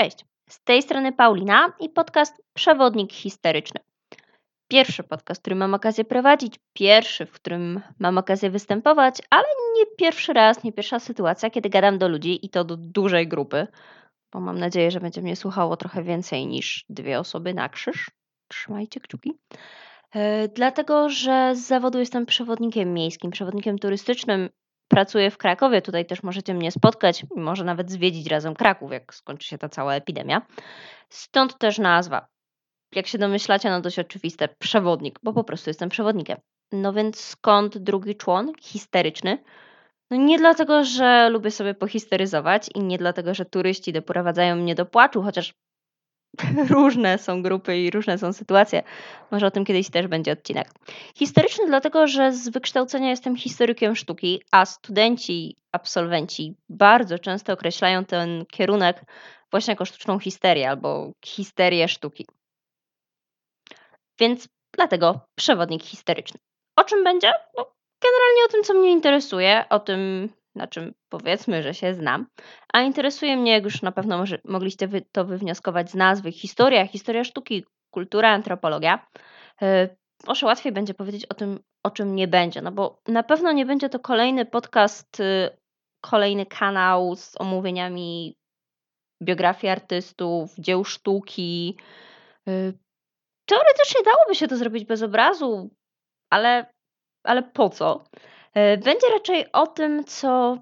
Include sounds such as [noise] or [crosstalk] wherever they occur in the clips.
Cześć, z tej strony Paulina i podcast Przewodnik Historyczny. Pierwszy podcast, który mam okazję prowadzić, pierwszy, w którym mam okazję występować, ale nie pierwszy raz, nie pierwsza sytuacja, kiedy gadam do ludzi i to do dużej grupy, bo mam nadzieję, że będzie mnie słuchało trochę więcej niż dwie osoby na krzyż. Trzymajcie kciuki. E, dlatego, że z zawodu jestem przewodnikiem miejskim, przewodnikiem turystycznym pracuję w Krakowie, tutaj też możecie mnie spotkać i może nawet zwiedzić razem Kraków, jak skończy się ta cała epidemia. Stąd też nazwa. Jak się domyślacie, no dość oczywiste, przewodnik, bo po prostu jestem przewodnikiem. No więc skąd drugi człon, histeryczny? No nie dlatego, że lubię sobie pohisteryzować i nie dlatego, że turyści doprowadzają mnie do płaczu, chociaż [laughs] różne są grupy i różne są sytuacje. Może o tym kiedyś też będzie odcinek. Historyczny dlatego, że z wykształcenia jestem historykiem sztuki, a studenci, absolwenci bardzo często określają ten kierunek właśnie jako sztuczną histerię albo histerię sztuki. Więc dlatego przewodnik historyczny. O czym będzie? No, generalnie o tym, co mnie interesuje, o tym, na czym powiedzmy, że się znam, a interesuje mnie, jak już na pewno może, mogliście wy, to wywnioskować z nazwy, historia, historia sztuki, kultura, antropologia. Yy, może łatwiej będzie powiedzieć o tym, o czym nie będzie, no bo na pewno nie będzie to kolejny podcast, yy, kolejny kanał z omówieniami biografii artystów, dzieł sztuki. Yy, teoretycznie dałoby się to zrobić bez obrazu, ale, ale po co? E, będzie raczej o tym, co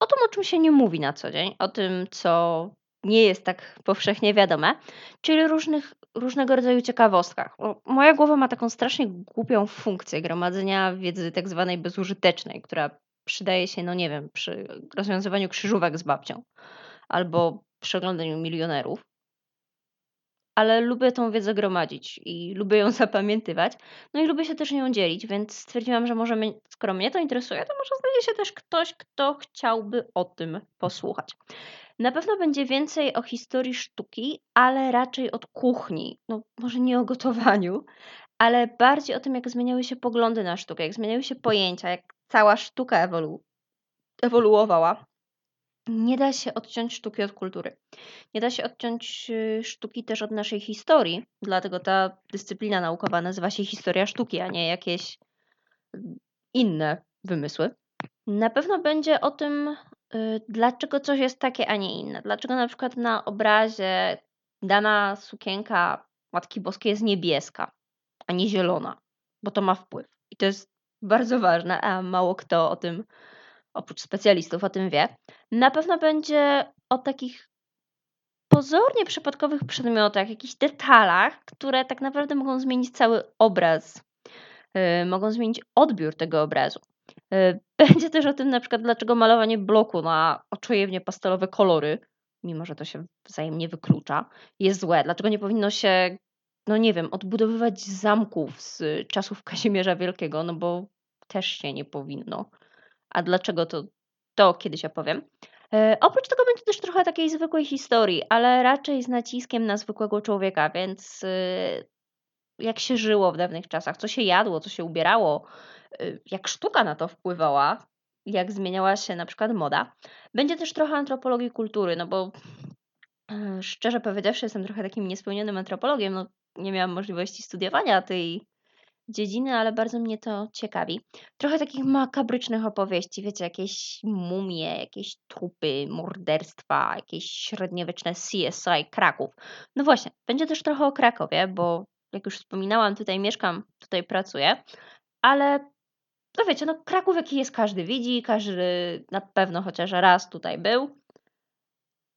o tym, o czym się nie mówi na co dzień, o tym, co nie jest tak powszechnie wiadome, czyli różnych, różnego rodzaju ciekawostkach. moja głowa ma taką strasznie głupią funkcję gromadzenia wiedzy tak zwanej bezużytecznej, która przydaje się, no nie wiem, przy rozwiązywaniu krzyżówek z babcią albo przy oglądaniu milionerów ale lubię tą wiedzę gromadzić i lubię ją [laughs] zapamiętywać. No i lubię się też nią dzielić, więc stwierdziłam, że może, mnie, skoro mnie to interesuje, to może znajdzie się też ktoś, kto chciałby o tym posłuchać. Na pewno będzie więcej o historii sztuki, ale raczej od kuchni. No, może nie o gotowaniu, ale bardziej o tym, jak zmieniały się poglądy na sztukę, jak zmieniały się pojęcia, jak cała sztuka ewolu ewoluowała nie da się odciąć sztuki od kultury. Nie da się odciąć y, sztuki też od naszej historii, dlatego ta dyscyplina naukowa nazywa się historia sztuki, a nie jakieś mm, inne wymysły. Na pewno będzie o tym, y, dlaczego coś jest takie, a nie inne. Dlaczego na przykład na obrazie dana sukienka Matki Boskiej jest niebieska, a nie zielona, bo to ma wpływ. I to jest bardzo ważne, a mało kto o tym oprócz specjalistów o tym wie, na pewno będzie o takich pozornie przypadkowych przedmiotach, jakichś detalach, które tak naprawdę mogą zmienić cały obraz, yy, mogą zmienić odbiór tego obrazu. Yy, [laughs] będzie też o tym na przykład, dlaczego malowanie bloku na oczojewnie pastelowe kolory, mimo że to się wzajemnie wyklucza, jest złe. Dlaczego nie powinno się, no nie wiem, odbudowywać zamków z czasów [laughs] Kazimierza Wielkiego, no bo też się nie powinno. A dlaczego to, to kiedyś opowiem. E, oprócz tego będzie też trochę takiej zwykłej historii, ale raczej z naciskiem na zwykłego człowieka, więc y, jak się żyło w dawnych czasach, co się jadło, co się ubierało, y, jak sztuka na to wpływała, jak zmieniała się na przykład moda. Będzie też trochę antropologii kultury, no bo e, szczerze powiedziawszy, jestem trochę takim niespełnionym antropologiem. No, nie miałam możliwości studiowania tej dziedziny, ale bardzo mnie to ciekawi. Trochę takich makabrycznych opowieści, wiecie, jakieś mumie, jakieś trupy, morderstwa, jakieś średniowieczne CSI Kraków. No właśnie, będzie też trochę o Krakowie, bo jak już wspominałam, tutaj mieszkam, tutaj pracuję, ale no wiecie, no Kraków jaki jest każdy widzi, każdy na pewno chociaż raz tutaj był.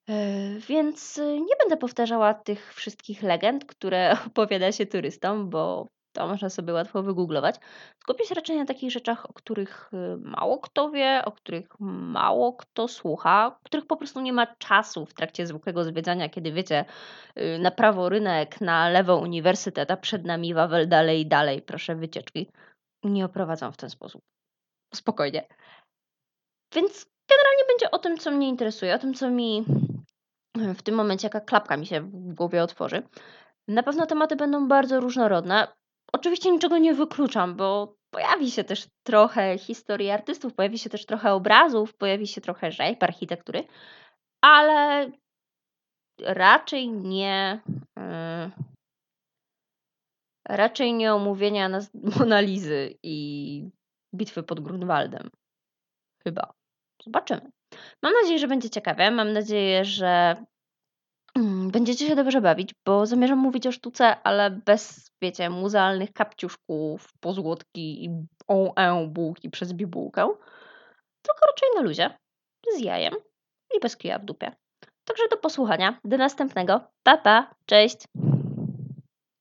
Yy, więc nie będę powtarzała tych wszystkich legend, które [laughs] opowiada się turystom, bo to można sobie łatwo wygooglować. Skupię się raczej na takich rzeczach, o których y, mało kto wie, o których mało kto słucha, których po prostu nie ma czasu w trakcie zwykłego zwiedzania, kiedy wiecie, y, na prawo rynek, na lewo uniwersytet, a przed nami Wawel dalej, dalej, proszę wycieczki. Nie oprowadzam w ten sposób. Spokojnie. Więc generalnie będzie o tym, co mnie interesuje, o tym, co mi w tym momencie, jaka klapka mi się w głowie otworzy. Na pewno tematy będą bardzo różnorodne. Oczywiście niczego nie wykluczam, bo pojawi się też trochę historii artystów, pojawi się też trochę obrazów, pojawi się trochę rzeźb, architektury, ale raczej nie yy, raczej nie omówienia nas [laughs] Monalizy i bitwy pod Grunwaldem. Chyba. Zobaczymy. Mam nadzieję, że będzie ciekawe. Mam nadzieję, że będziecie się dobrze bawić, bo zamierzam mówić o sztuce, ale bez, wiecie, muzealnych kapciuszków, pozłotki i o, e, bułki przez bibułkę, tylko raczej na luzie, z jajem i bez kija w dupie. Także do posłuchania. Do następnego. Pa, pa. Cześć.